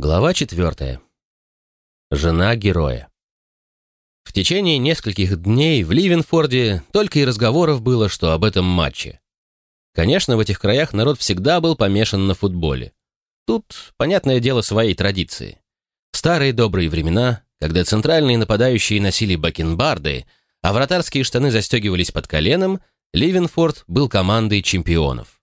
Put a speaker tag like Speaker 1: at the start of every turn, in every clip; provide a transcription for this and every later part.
Speaker 1: Глава четвертая. Жена героя. В течение нескольких дней в Ливенфорде только и разговоров было, что об этом матче. Конечно, в этих краях народ всегда был помешан на футболе. Тут, понятное дело, свои традиции. Старые добрые времена, когда центральные нападающие носили бакенбарды, а вратарские штаны застегивались под коленом, Ливенфорд был командой чемпионов.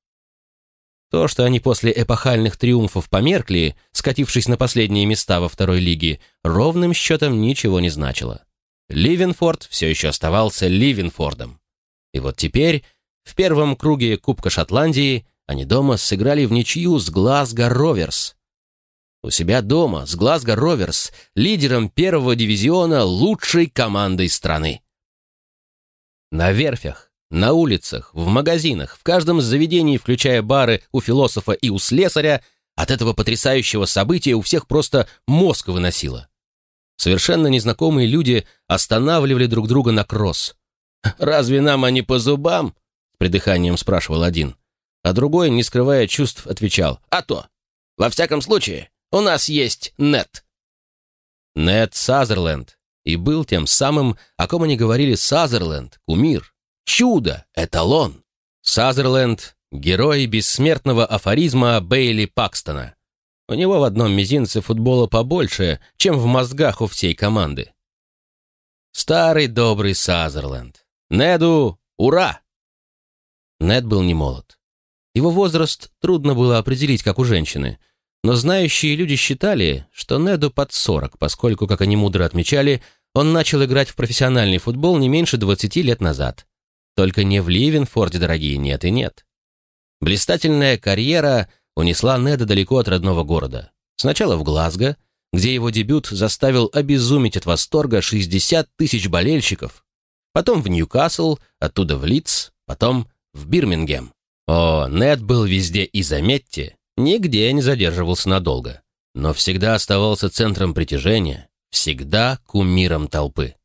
Speaker 1: То, что они после эпохальных триумфов померкли, скатившись на последние места во второй лиге, ровным счетом ничего не значило. Ливенфорд все еще оставался Ливенфордом. И вот теперь, в первом круге Кубка Шотландии, они дома сыграли в ничью с Глазго Роверс. У себя дома с Глазго Роверс, лидером первого дивизиона лучшей командой страны. На верфях на улицах, в магазинах, в каждом заведении, включая бары у философа и у слесаря, от этого потрясающего события у всех просто мозг выносило. Совершенно незнакомые люди останавливали друг друга на кросс. «Разве нам они по зубам?» — с придыханием спрашивал один. А другой, не скрывая чувств, отвечал. «А то! Во всяком случае, у нас есть нет!» Нет Сазерленд и был тем самым, о ком они говорили Сазерленд, кумир, Чудо, эталон. Сазерленд — герой бессмертного афоризма Бейли Пакстона. У него в одном мизинце футбола побольше, чем в мозгах у всей команды. Старый добрый Сазерленд. Неду, ура! Нед был не молод. Его возраст трудно было определить, как у женщины, но знающие люди считали, что Неду под 40, поскольку, как они мудро отмечали, он начал играть в профессиональный футбол не меньше 20 лет назад. Только не в Ливенфорде, дорогие, нет и нет. Блистательная карьера унесла Неда далеко от родного города. Сначала в Глазго, где его дебют заставил обезуметь от восторга 60 тысяч болельщиков. Потом в Ньюкасл, оттуда в Лидс, потом в Бирмингем. О, Нед был везде и, заметьте, нигде не задерживался надолго, но всегда оставался центром притяжения, всегда кумиром толпы.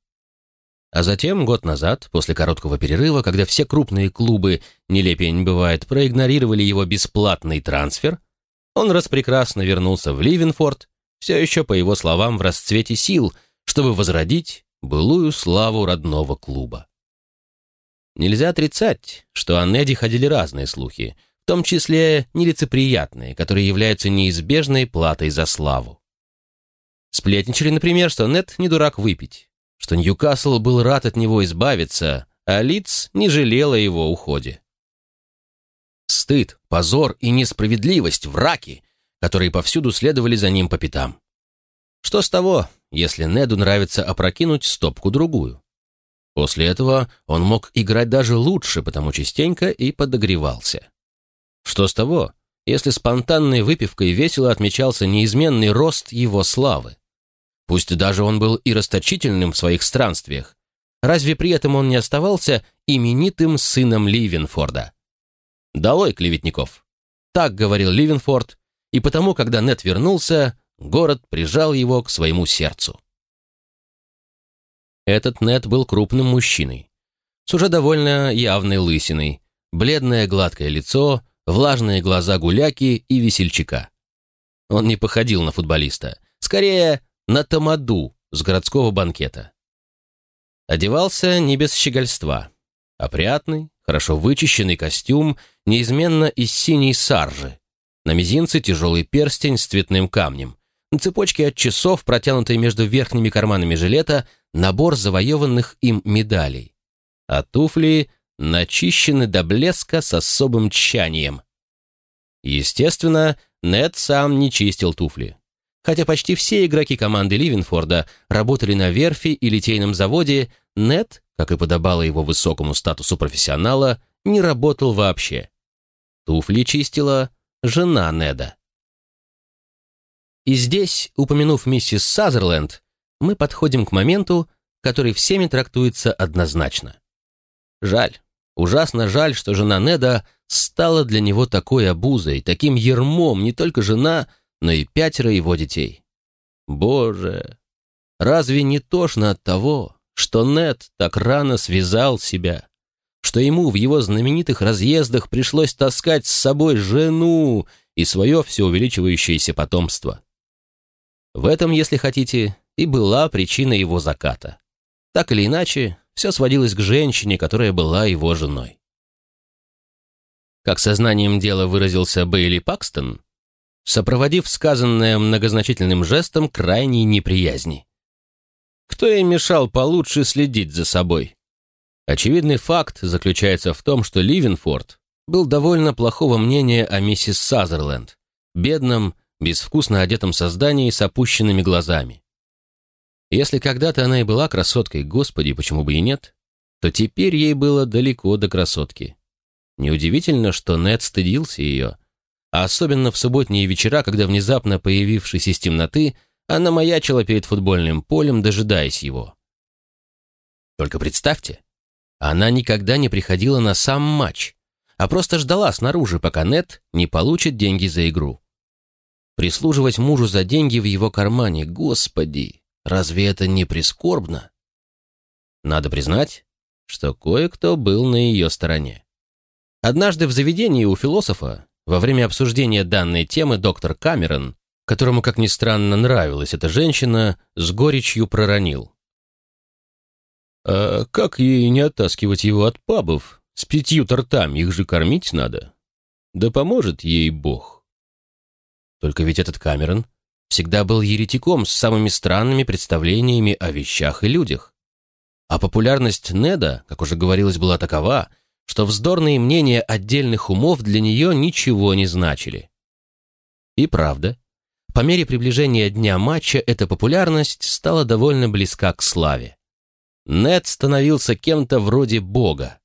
Speaker 1: А затем, год назад, после короткого перерыва, когда все крупные клубы, нелепее не бывает, проигнорировали его бесплатный трансфер, он распрекрасно вернулся в Ливенфорд, все еще, по его словам, в расцвете сил, чтобы возродить былую славу родного клуба. Нельзя отрицать, что о Неде ходили разные слухи, в том числе нелицеприятные, которые являются неизбежной платой за славу. Сплетничали, например, что Нед не дурак выпить, что Ньюкасл был рад от него избавиться, а Лидс не жалела его уходе. Стыд, позор и несправедливость, враки, которые повсюду следовали за ним по пятам. Что с того, если Неду нравится опрокинуть стопку-другую? После этого он мог играть даже лучше, потому частенько и подогревался. Что с того, если спонтанной выпивкой весело отмечался неизменный рост его славы? Пусть даже он был и расточительным в своих странствиях, разве при этом он не оставался именитым сыном Ливенфорда? «Долой клеветников!» Так говорил Ливенфорд, и потому, когда Нет вернулся, город прижал его к своему сердцу. Этот Нет был крупным мужчиной, с уже довольно явной лысиной, бледное гладкое лицо, влажные глаза гуляки и весельчака. Он не походил на футболиста, скорее на тамаду с городского банкета. Одевался не без щегольства. Опрятный, хорошо вычищенный костюм, неизменно из синей саржи. На мизинце тяжелый перстень с цветным камнем. На цепочке от часов, протянутой между верхними карманами жилета, набор завоеванных им медалей. А туфли начищены до блеска с особым тщанием. Естественно, Нед сам не чистил туфли Хотя почти все игроки команды Ливенфорда работали на верфи и литейном заводе, Нет, как и подобало его высокому статусу профессионала, не работал вообще. Туфли чистила жена Неда. И здесь, упомянув миссис Сазерленд, мы подходим к моменту, который всеми трактуется однозначно. Жаль, ужасно жаль, что жена Неда стала для него такой обузой, таким ермом, не только жена, но и пятеро его детей. Боже, разве не тошно от того, что Нед так рано связал себя, что ему в его знаменитых разъездах пришлось таскать с собой жену и свое все увеличивающееся потомство? В этом, если хотите, и была причина его заката. Так или иначе, все сводилось к женщине, которая была его женой. Как сознанием дела выразился Бейли Пакстон, сопроводив сказанное многозначительным жестом крайней неприязни. Кто им мешал получше следить за собой? Очевидный факт заключается в том, что Ливенфорд был довольно плохого мнения о миссис Сазерленд, бедном, безвкусно одетом создании с опущенными глазами. Если когда-то она и была красоткой, господи, почему бы и нет, то теперь ей было далеко до красотки. Неудивительно, что Нед стыдился ее, а особенно в субботние вечера, когда внезапно появившись из темноты, она маячила перед футбольным полем, дожидаясь его. Только представьте, она никогда не приходила на сам матч, а просто ждала снаружи, пока Нет не получит деньги за игру. Прислуживать мужу за деньги в его кармане, господи, разве это не прискорбно? Надо признать, что кое-кто был на ее стороне. Однажды в заведении у философа, во время обсуждения данной темы, доктор Камерон которому, как ни странно, нравилась эта женщина, с горечью проронил. «А как ей не оттаскивать его от пабов? С пятью тортами их же кормить надо. Да поможет ей Бог». Только ведь этот Камерон всегда был еретиком с самыми странными представлениями о вещах и людях. А популярность Неда, как уже говорилось, была такова, что вздорные мнения отдельных умов для нее ничего не значили. И правда, по мере приближения дня матча эта популярность стала довольно близка к славе. Нед становился кем-то вроде бога.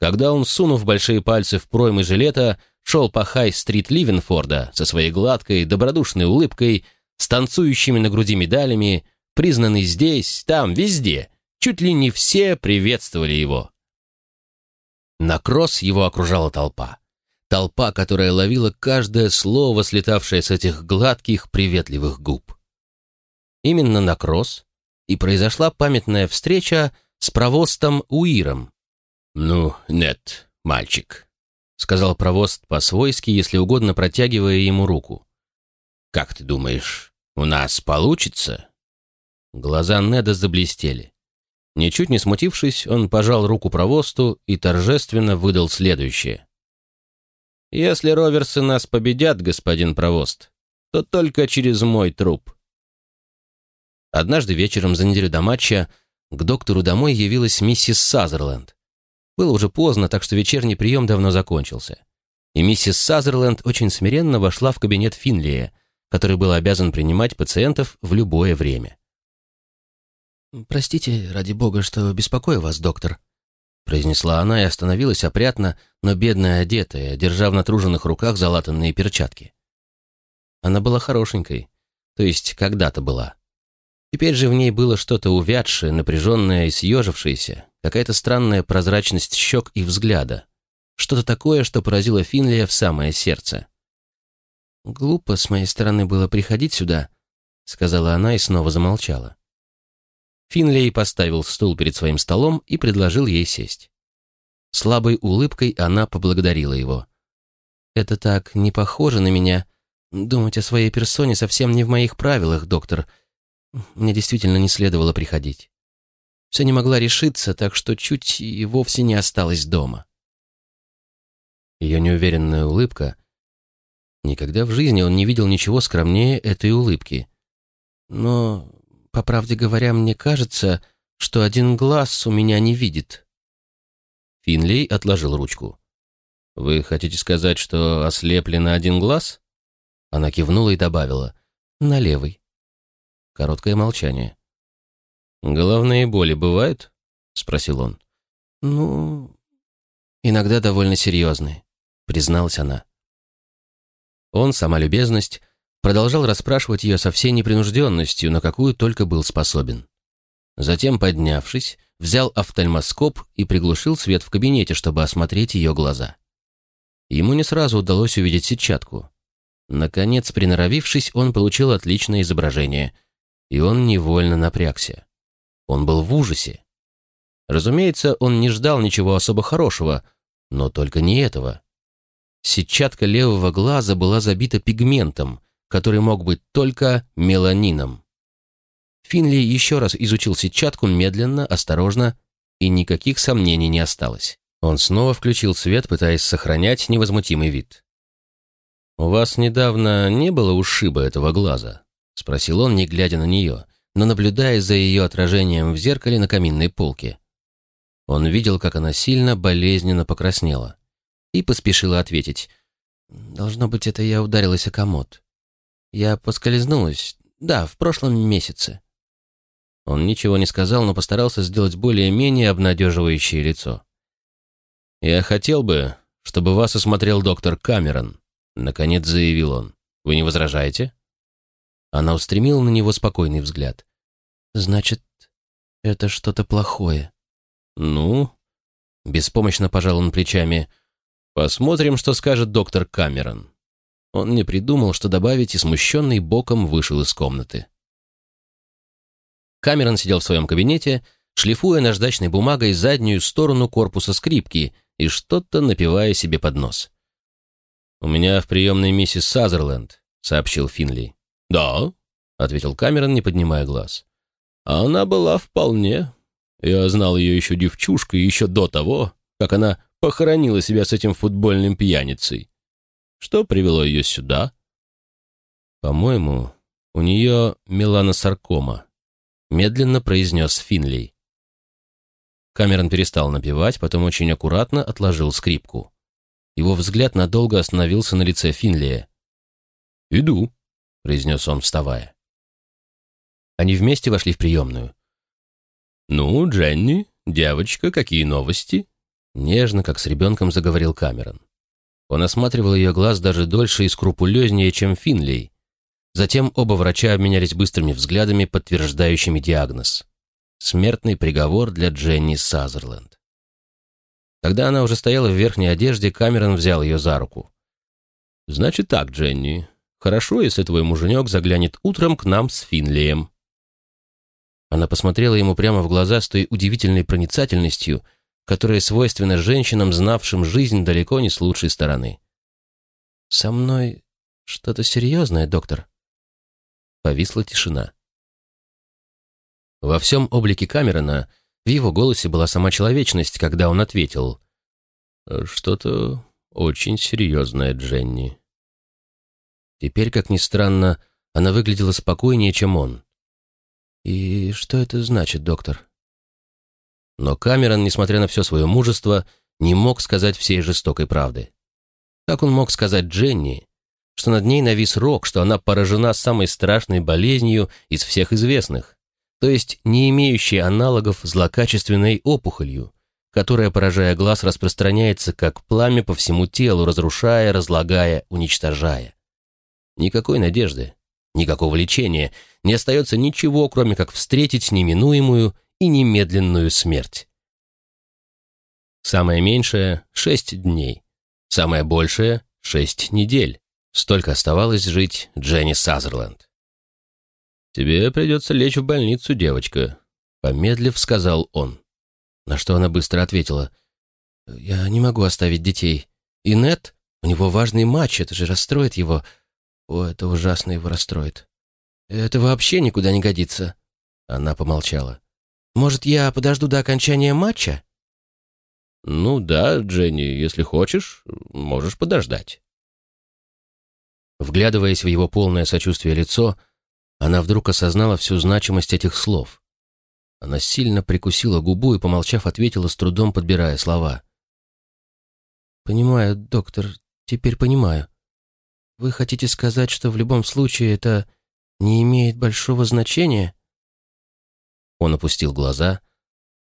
Speaker 1: Когда он, сунув большие пальцы в проймы жилета, шел по Хай-стрит Ливенфорда со своей гладкой, добродушной улыбкой, с танцующими на груди медалями, признанный здесь, там, везде, чуть ли не все приветствовали его. На кросс его окружала толпа. Толпа, которая ловила каждое слово, слетавшее с этих гладких, приветливых губ. Именно на кросс и произошла памятная встреча с провостом Уиром. «Ну, нет, мальчик», — сказал провост по-свойски, если угодно протягивая ему руку. «Как ты думаешь, у нас получится?» Глаза Неда заблестели. Ничуть не смутившись, он пожал руку провосту и торжественно выдал следующее. Если роверсы нас победят, господин провост, то только через мой труп. Однажды вечером за неделю до матча к доктору домой явилась миссис Сазерленд. Было уже поздно, так что вечерний прием давно закончился. И миссис Сазерленд очень смиренно вошла в кабинет Финлия, который был обязан принимать пациентов в любое время. «Простите, ради бога, что беспокою вас, доктор», произнесла она и остановилась опрятно, но бедная одетая, держа в натруженных руках залатанные перчатки. Она была хорошенькой, то есть когда-то была. Теперь же в ней было что-то увядшее, напряженное и съежившееся, какая-то странная прозрачность щек и взгляда. Что-то такое, что поразило Финлия в самое сердце. «Глупо с моей стороны было приходить сюда», — сказала она и снова замолчала. Финлей поставил стул перед своим столом и предложил ей сесть. Слабой улыбкой она поблагодарила его. «Это так не похоже на меня. Думать о своей персоне совсем не в моих правилах, доктор. Мне действительно не следовало приходить. Все не могла решиться, так что чуть и вовсе не осталась дома». Ее неуверенная улыбка... Никогда в жизни он не видел ничего скромнее этой улыбки. Но по правде говоря, мне кажется, что один глаз у меня не видит». Финлей отложил ручку. «Вы хотите сказать, что ослепли на один глаз?» Она кивнула и добавила. «На левый». Короткое молчание. «Головные боли бывают?» — спросил он. «Ну, иногда довольно серьезные», — призналась она. Он, сама любезность, продолжал расспрашивать ее со всей непринужденностью, на какую только был способен. Затем, поднявшись, взял офтальмоскоп и приглушил свет в кабинете, чтобы осмотреть ее глаза. Ему не сразу удалось увидеть сетчатку. Наконец, приноровившись, он получил отличное изображение, и он невольно напрягся. Он был в ужасе. Разумеется, он не ждал ничего особо хорошего, но только не этого. Сетчатка левого глаза была забита пигментом, который мог быть только меланином. Финли еще раз изучил сетчатку медленно, осторожно, и никаких сомнений не осталось. Он снова включил свет, пытаясь сохранять невозмутимый вид. «У вас недавно не было ушиба этого глаза?» — спросил он, не глядя на нее, но наблюдая за ее отражением в зеркале на каминной полке. Он видел, как она сильно, болезненно покраснела, и поспешила ответить. «Должно быть, это я ударилась о комод. Я поскользнулась, да, в прошлом месяце». Он ничего не сказал, но постарался сделать более-менее обнадеживающее лицо. «Я хотел бы, чтобы вас осмотрел доктор Камерон», — наконец заявил он. «Вы не возражаете?» Она устремила на него спокойный взгляд. «Значит, это что-то плохое». «Ну?» — беспомощно пожал он плечами. «Посмотрим, что скажет доктор Камерон». Он не придумал, что добавить, и смущенный боком вышел из комнаты. Камерон сидел в своем кабинете, шлифуя наждачной бумагой заднюю сторону корпуса скрипки — и что-то напивая себе под нос. «У меня в приемной миссис Сазерленд», — сообщил Финли. «Да», — ответил Камерон, не поднимая глаз. «А она была вполне. Я знал ее еще девчушкой, еще до того, как она похоронила себя с этим футбольным пьяницей. Что привело ее сюда?» «По-моему, у нее меланосаркома», — медленно произнес Финли. Камерон перестал напевать, потом очень аккуратно отложил скрипку. Его взгляд надолго остановился на лице Финлия. «Иду», — произнес он, вставая. Они вместе вошли в приемную. «Ну, Дженни, девочка, какие новости?» Нежно, как с ребенком, заговорил Камерон. Он осматривал ее глаз даже дольше и скрупулезнее, чем Финлей. Затем оба врача обменялись быстрыми взглядами, подтверждающими диагноз смертный приговор для Дженни Сазерленд. Когда она уже стояла в верхней одежде, Камерон взял ее за руку. «Значит так, Дженни, хорошо, если твой муженек заглянет утром к нам с Финлием». Она посмотрела ему прямо в глаза с той удивительной проницательностью, которая свойственна женщинам, знавшим жизнь далеко не с лучшей стороны. «Со мной что-то серьезное, доктор?» Повисла тишина. Во всем облике Камерона в его голосе была сама человечность, когда он ответил «Что-то очень серьезное, Дженни». Теперь, как ни странно, она выглядела спокойнее, чем он. «И что это значит, доктор?» Но Камерон, несмотря на все свое мужество, не мог сказать всей жестокой правды. Как он мог сказать Дженни, что над ней навис рок, что она поражена самой страшной болезнью из всех известных? то есть не имеющей аналогов злокачественной опухолью, которая, поражая глаз, распространяется как пламя по всему телу, разрушая, разлагая, уничтожая. Никакой надежды, никакого лечения, не остается ничего, кроме как встретить неминуемую и немедленную смерть. Самое меньшее — шесть дней, самое большее — шесть недель. Столько оставалось жить Дженни Сазерленд. «Тебе придется лечь в больницу, девочка», — помедлив сказал он. На что она быстро ответила. «Я не могу оставить детей. И Нет, у него важный матч, это же расстроит его. О, это ужасно его расстроит. Это вообще никуда не годится». Она помолчала. «Может, я подожду до окончания матча?» «Ну да, Дженни, если хочешь, можешь подождать». Вглядываясь в его полное сочувствие лицо, она вдруг осознала всю значимость этих слов. Она сильно прикусила губу и, помолчав, ответила, с трудом подбирая слова. «Понимаю, доктор, теперь понимаю. Вы хотите сказать, что в любом случае это не имеет большого значения?» Он опустил глаза.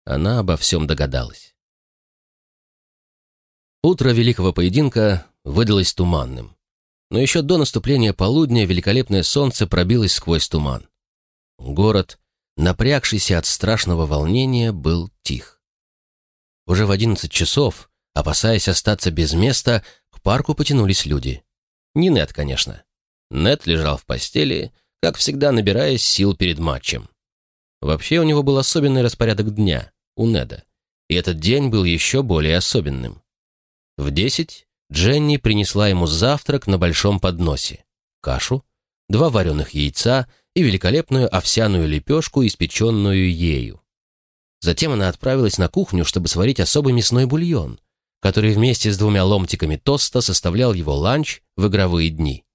Speaker 1: Она обо всем догадалась. Утро великого поединка выдалось туманным но еще до наступления полудня великолепное солнце пробилось сквозь туман. Город, напрягшийся от страшного волнения, был тих. Уже в одиннадцать часов, опасаясь остаться без места, к парку потянулись люди. Не Нет, конечно. Нет лежал в постели, как всегда набираясь сил перед матчем. Вообще у него был особенный распорядок дня, у Неда, и этот день был еще более особенным. В десять Дженни принесла ему завтрак на большом подносе, кашу, два вареных яйца и великолепную овсяную лепешку, испеченную ею. Затем она отправилась на кухню, чтобы сварить особый мясной бульон, который вместе с двумя ломтиками тоста составлял его ланч в игровые дни.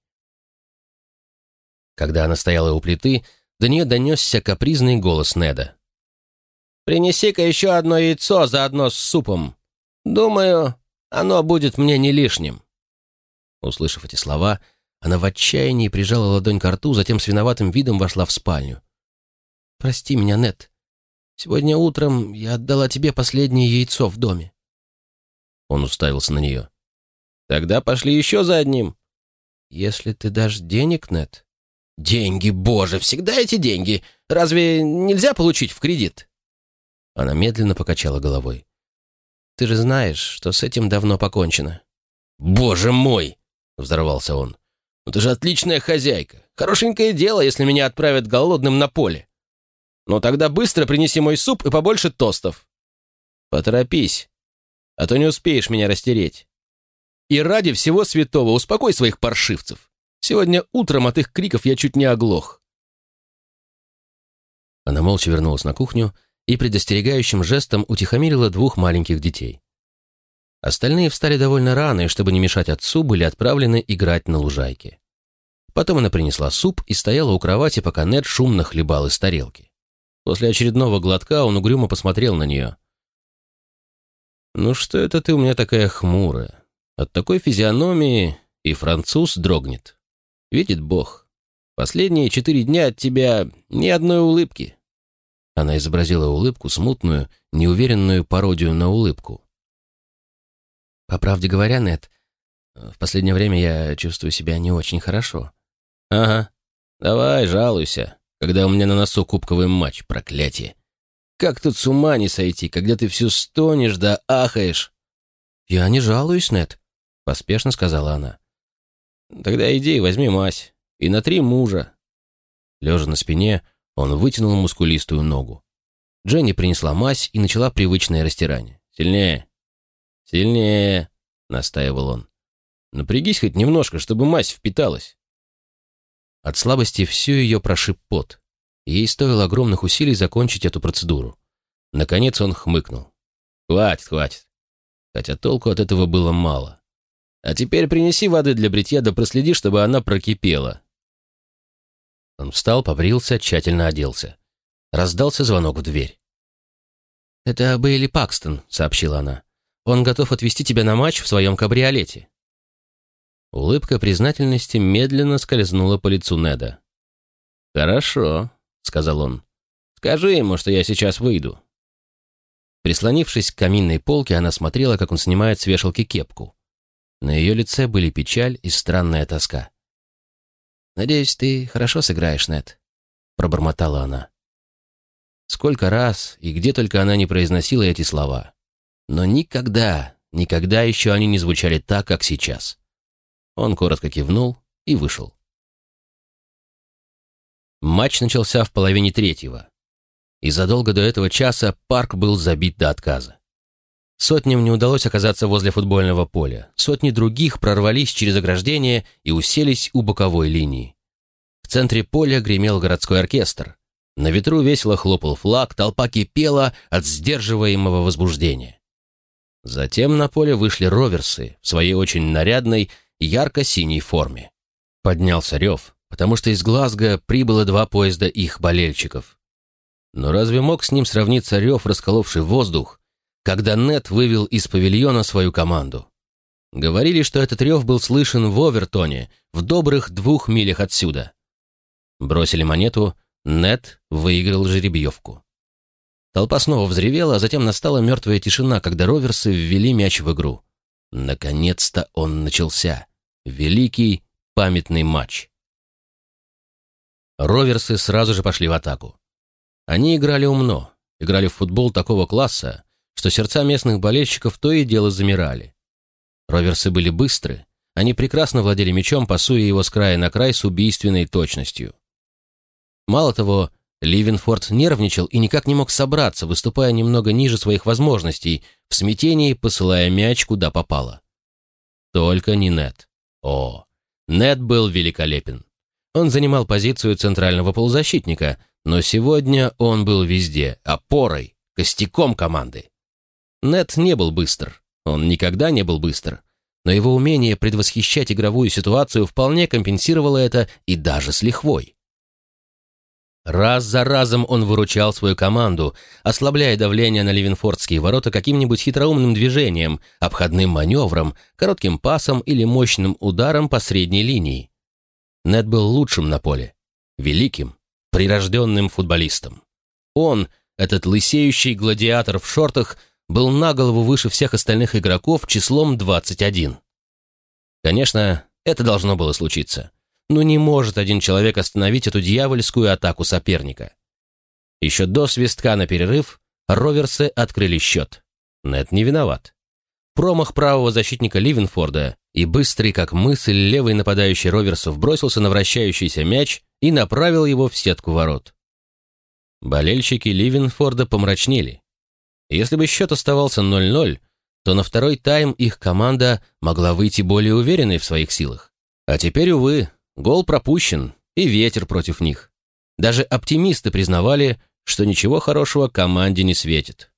Speaker 1: Когда она стояла у плиты, до нее донесся капризный голос Неда. «Принеси-ка еще одно яйцо заодно с супом. Думаю, оно будет мне не лишним». Услышав эти слова, она в отчаянии прижала ладонь к рту, затем с виноватым видом вошла в спальню. «Прости меня, Нет. Сегодня утром я отдала тебе последнее яйцо в доме». Он уставился на нее. «Тогда пошли еще за одним». «Если ты дашь денег, Нет. «Деньги, боже, всегда эти деньги! Разве нельзя получить в кредит?» Она медленно покачала головой. «Ты же знаешь, что с этим давно покончено». «Боже мой!» — взорвался он. Ну ты же отличная хозяйка. Хорошенькое дело, если меня отправят голодным на поле. Ну, тогда быстро принеси мой суп и побольше тостов. Поторопись, а то не успеешь меня растереть. И ради всего святого успокой своих паршивцев. Сегодня утром от их криков я чуть не оглох. Она молча вернулась на кухню и предостерегающим жестом утихомирила двух маленьких детей. Остальные встали довольно рано и, чтобы не мешать отцу, были отправлены играть на лужайке. Потом она принесла суп и стояла у кровати, пока Нед шумно хлебал из тарелки. После очередного глотка он угрюмо посмотрел на нее. «Ну что это ты у меня такая хмурая? От такой физиономии и француз дрогнет. Видит Бог. Последние четыре дня от тебя ни одной улыбки». Она изобразила улыбку, смутную, неуверенную пародию на улыбку. По правде говоря, Нет, в последнее время я чувствую себя не очень хорошо. Ага. Давай, жалуйся, когда у меня на носу кубковый матч, проклятие. Как тут с ума не сойти, когда ты все стонешь да ахаешь? Я не жалуюсь, Нет, поспешно сказала она. Тогда иди, возьми мазь и натри мужа. Лежа на спине, он вытянул мускулистую ногу. Дженни принесла мазь и начала привычное растирание. Сильнее, «Сильнее!» — настаивал он. «Напрягись хоть немножко, чтобы мазь впиталась». От слабости всю ее прошиб пот. Ей стоило огромных усилий закончить эту процедуру. Наконец он хмыкнул. «Хватит, хватит». Хотя толку от этого было мало. «А теперь принеси воды для бритья, да проследи, чтобы она прокипела». Он встал, побрился, тщательно оделся. Раздался звонок в дверь. «Это Бейли Пакстон», — сообщила она. Он готов отвезти тебя на матч в своем кабриолете». Улыбка признательности медленно скользнула по лицу Неда. «Хорошо», — сказал он. «Скажи ему, что я сейчас выйду». Прислонившись к каминной полке, она смотрела, как он снимает с вешалки кепку. На ее лице были печаль и странная тоска. «Надеюсь, ты хорошо сыграешь, Нед», — пробормотала она. Сколько раз и где только она не произносила эти слова. Но никогда, никогда еще они не звучали так, как сейчас. Он коротко кивнул и вышел. Матч начался в половине третьего. И задолго до этого часа парк был забит до отказа. Сотням не удалось оказаться возле футбольного поля. Сотни других прорвались через ограждение и уселись у боковой линии. В центре поля гремел городской оркестр. На ветру весело хлопал флаг, толпа кипела от сдерживаемого возбуждения. Затем на поле вышли роверсы в своей очень нарядной, ярко-синей форме. Поднялся рев, потому что из Глазго прибыло два поезда их болельщиков. Но разве мог с ним сравниться рев, расколовший воздух, когда Нет вывел из павильона свою команду? Говорили, что этот рев был слышен в Овертоне, в добрых двух милях отсюда. Бросили монету, Нет выиграл жеребьевку. Толпа снова взревела, а затем настала мертвая тишина, когда роверсы ввели мяч в игру. Наконец-то он начался. Великий памятный матч. Роверсы сразу же пошли в атаку. Они играли умно, играли в футбол такого класса, что сердца местных болельщиков то и дело замирали. Роверсы были быстры, они прекрасно владели мячом, пасуя его с края на край с убийственной точностью. Мало того, Ливенфорд нервничал и никак не мог собраться, выступая немного ниже своих возможностей, в смятении посылая мяч куда попало. Только не Нет. О, Нет был великолепен. Он занимал позицию центрального полузащитника, но сегодня он был везде, опорой, костяком команды. Нет не был быстр, он никогда не был быстр, но его умение предвосхищать игровую ситуацию вполне компенсировало это и даже с лихвой. Раз за разом он выручал свою команду, ослабляя давление на Ливенфордские ворота каким-нибудь хитроумным движением, обходным маневром, коротким пасом или мощным ударом по средней линии. Нед был лучшим на поле, великим, прирожденным футболистом. Он, этот лысеющий гладиатор в шортах, был на голову выше всех остальных игроков числом 21. Конечно, это должно было случиться. Но не может один человек остановить эту дьявольскую атаку соперника. Еще до свистка на перерыв Роверсы открыли счет. Нет не виноват. Промах правого защитника Ливенфорда и быстрый, как мысль, левый нападающий Роверсов бросился на вращающийся мяч и направил его в сетку ворот. Болельщики Ливенфорда помрачнели. Если бы счет оставался 0-0, то на второй тайм их команда могла выйти более уверенной в своих силах. А теперь, увы, Гол пропущен, и ветер против них. Даже оптимисты признавали, что ничего хорошего команде не светит.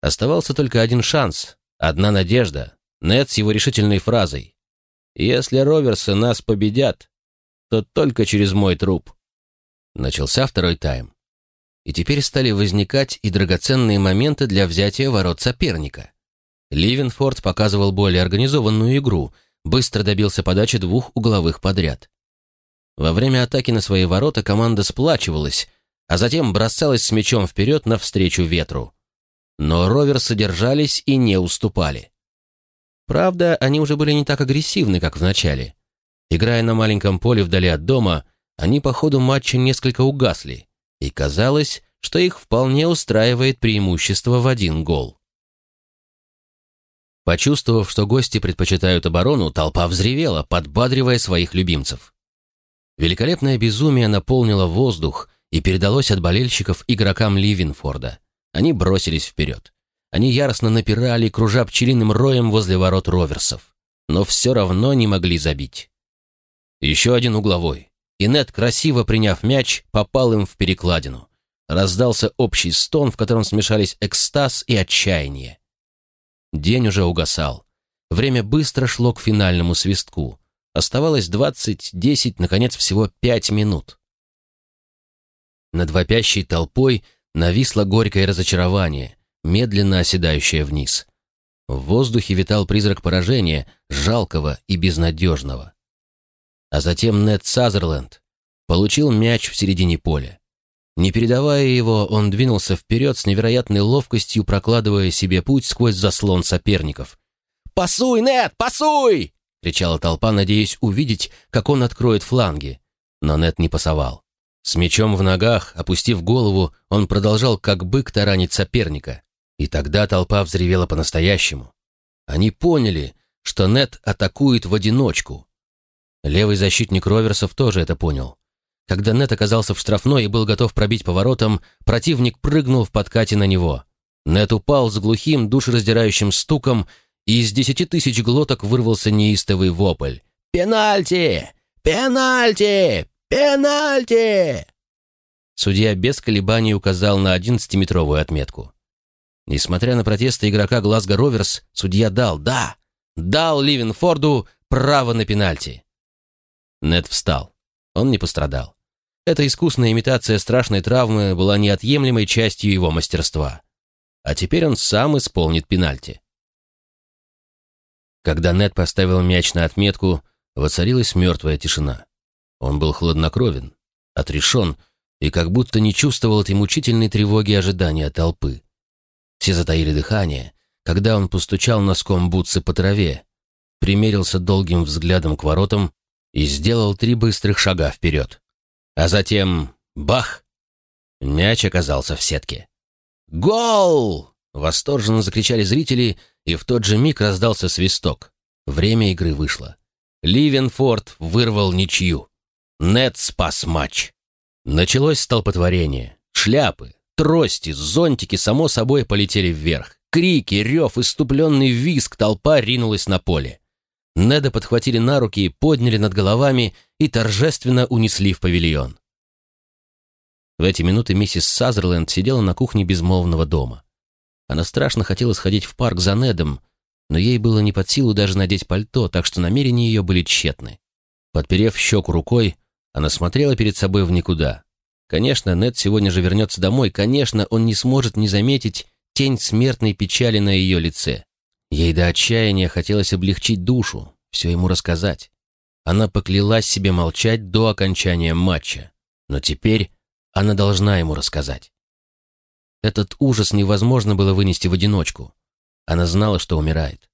Speaker 1: Оставался только один шанс, одна надежда, Нед с его решительной фразой. «Если Роверсы нас победят, то только через мой труп». Начался второй тайм. И теперь стали возникать и драгоценные моменты для взятия ворот соперника. Ливенфорд показывал более организованную игру – быстро добился подачи двух угловых подряд. Во время атаки на свои ворота команда сплачивалась, а затем бросалась с мячом вперед навстречу ветру. Но Ровер содержались и не уступали. Правда, они уже были не так агрессивны, как в начале. Играя на маленьком поле вдали от дома, они по ходу матча несколько угасли, и казалось, что их вполне устраивает преимущество в один гол. Почувствовав, что гости предпочитают оборону, толпа взревела, подбадривая своих любимцев. Великолепное безумие наполнило воздух и передалось от болельщиков игрокам Ливенфорда. Они бросились вперед. Они яростно напирали, кружа пчелиным роем возле ворот Роверсов, но все равно не могли забить. Еще один угловой. И Нед, красиво приняв мяч, попал им в перекладину. Раздался общий стон, в котором смешались экстаз и отчаяние. День уже угасал. Время быстро шло к финальному свистку. Оставалось двадцать, десять, наконец, всего пять минут. Над вопящей толпой нависло горькое разочарование, медленно оседающее вниз. В воздухе витал призрак поражения, жалкого и безнадежного. А затем Нед Сазерленд получил мяч в середине поля. Не передавая его, он двинулся вперед с невероятной ловкостью, прокладывая себе путь сквозь заслон соперников. «Пасуй, Нет, пасуй!» — кричала толпа, надеясь увидеть, как он откроет фланги. Но Нет не пасовал. С мечом в ногах, опустив голову, он продолжал как бык таранить соперника. И тогда толпа взревела по-настоящему. Они поняли, что Нет атакует в одиночку. Левый защитник Роверсов тоже это понял. Когда Нет оказался в штрафной и был готов пробить поворотом, противник прыгнул в подкате на него. Нет упал с глухим, душераздирающим стуком, и из десяти тысяч глоток вырвался неистовый вопль. «Пенальти! Пенальти! Пенальти!» Судья без колебаний указал на одиннадцатиметровую отметку. Несмотря на протесты игрока Глазго Роверс, судья дал, да, дал Ливенфорду право на пенальти. Нет встал. Он не пострадал. Эта искусная имитация страшной травмы была неотъемлемой частью его мастерства. А теперь он сам исполнит пенальти. Когда Нед поставил мяч на отметку, воцарилась мертвая тишина. Он был хладнокровен, отрешен и как будто не чувствовал этой мучительной тревоги ожидания толпы. Все затаили дыхание, когда он постучал носком бутсы по траве, примерился долгим взглядом к воротам и сделал три быстрых шага вперед. А затем бах! Мяч оказался в сетке. «Гол!» — восторженно закричали зрители, и в тот же миг раздался свисток. Время игры вышло. Ливенфорд вырвал ничью. Нет спас матч. Началось столпотворение. Шляпы, трости, зонтики само собой полетели вверх. Крики, рев, иступленный визг, толпа ринулась на поле. Неда подхватили на руки, подняли над головами и торжественно унесли в павильон. В эти минуты миссис Сазерленд сидела на кухне безмолвного дома. Она страшно хотела сходить в парк за Недом, но ей было не под силу даже надеть пальто, так что намерения ее были тщетны. Подперев щеку рукой, она смотрела перед собой в никуда. Конечно, Нед сегодня же вернется домой, конечно, он не сможет не заметить тень смертной печали на ее лице. Ей до отчаяния хотелось облегчить душу, все ему рассказать. Она поклялась себе молчать до окончания матча. Но теперь она должна ему рассказать. Этот ужас невозможно было вынести в одиночку. Она знала, что умирает.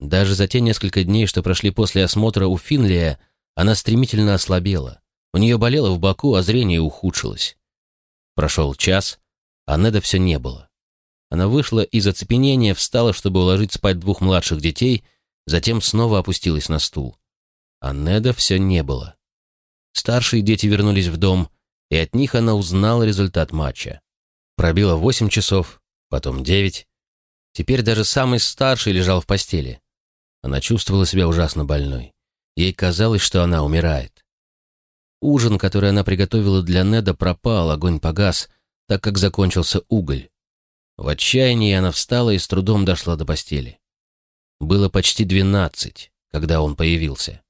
Speaker 1: Даже за те несколько дней, что прошли после осмотра у Финлия, она стремительно ослабела. У нее болело в боку, а зрение ухудшилось. Прошел час, а Неда все не было. Она вышла из оцепенения, встала, чтобы уложить спать двух младших детей, затем снова опустилась на стул. А Неда все не было. Старшие дети вернулись в дом, и от них она узнала результат матча. Пробило восемь часов, потом девять. Теперь даже самый старший лежал в постели. Она чувствовала себя ужасно больной. Ей казалось, что она умирает. Ужин, который она приготовила для Неда, пропал, огонь погас, так как закончился уголь. В отчаянии она встала и с трудом дошла до постели. Было почти двенадцать, когда он появился.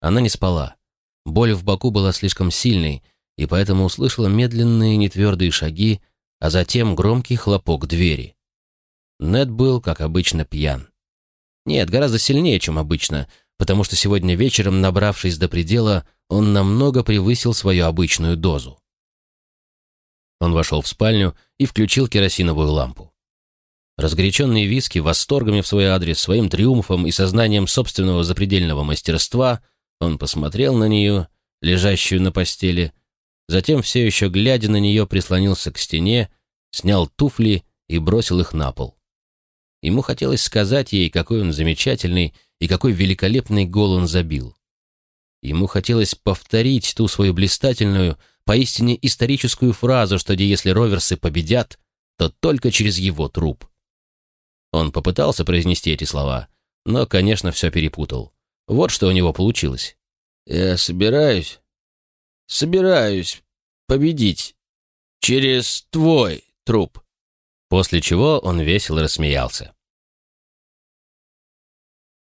Speaker 1: Она не спала. Боль в боку была слишком сильной, и поэтому услышала медленные нетвердые шаги, а затем громкий хлопок двери. Нед был, как обычно, пьян. Нет, гораздо сильнее, чем обычно, потому что сегодня вечером, набравшись до предела, он намного превысил свою обычную дозу. Он вошел в спальню и включил керосиновую лампу. Разгоряченный виски восторгами в свой адрес, своим триумфом и сознанием собственного запредельного мастерства, он посмотрел на нее, лежащую на постели, затем, все еще глядя на нее, прислонился к стене, снял туфли и бросил их на пол. Ему хотелось сказать ей, какой он замечательный и какой великолепный гол он забил. Ему хотелось повторить ту свою блистательную, поистине историческую фразу, что если роверсы победят, то только через его труп. Он попытался произнести эти слова, но, конечно, все перепутал. Вот что у него получилось. «Я собираюсь, собираюсь победить через твой труп». После чего он весело рассмеялся.